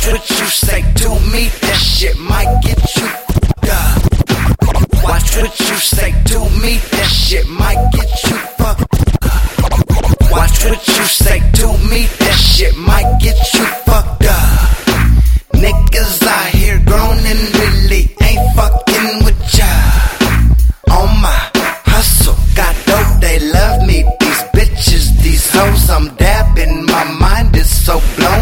Watch what you say to me, that shit might get you fucked up. Watch what you say to me, that shit might get you fucked up. Watch what you say to me, that shit might get you fucked up. Niggas out here groaning really ain't fucking with ya. On my hustle, got dope, they love me. These bitches, these hoes, I'm dabbing. My mind is so blown,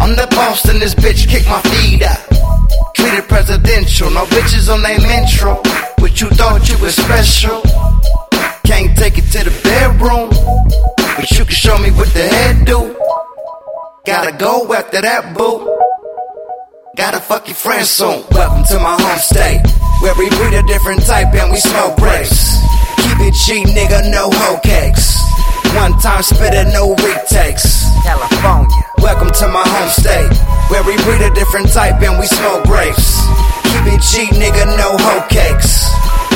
I'm the boss in this bitch, kick my feet up. Treated presidential, no bitches on they intro. But you thought you was special. Can't take it to the bedroom, but you can show me what the head do. Gotta go after that boo. Gotta fuck your friends soon. Welcome to my home state, where we breed a different type and we smoke grapes. Keep it G, nigga, no hoe cakes. One time spitter, no retakes. California. Welcome to my home state, where we breed a different type and we smoke grapes. Keep it G, nigga, no hoe cakes.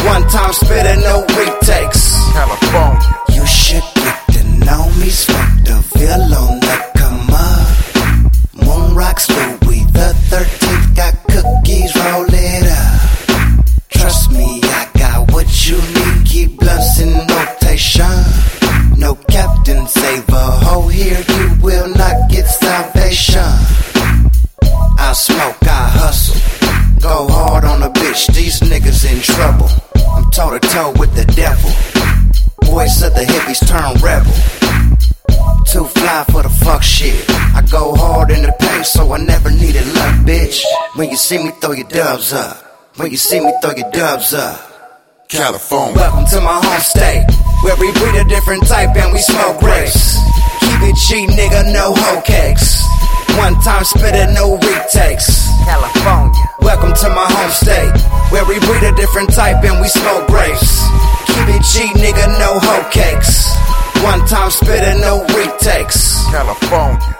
One time spitter, no retakes. California. Bitch, these niggas in trouble. I'm toe to toe with the devil. Voice of the hippies turn rebel. Too fly for the fuck shit. I go hard in the paint, so I never needed luck, bitch. When you see me, throw your dubs up. When you see me, throw your dubs up. California. Welcome to my home state, where we breed a different type and we smoke grapes. Keep it G, nigga, no hoe cakes. One time spitter, no retakes. California. Welcome to my home state, where we breed a different type and we smoke grapes. Keep it G, nigga, no hoe cakes. One time spitter, no retakes. California.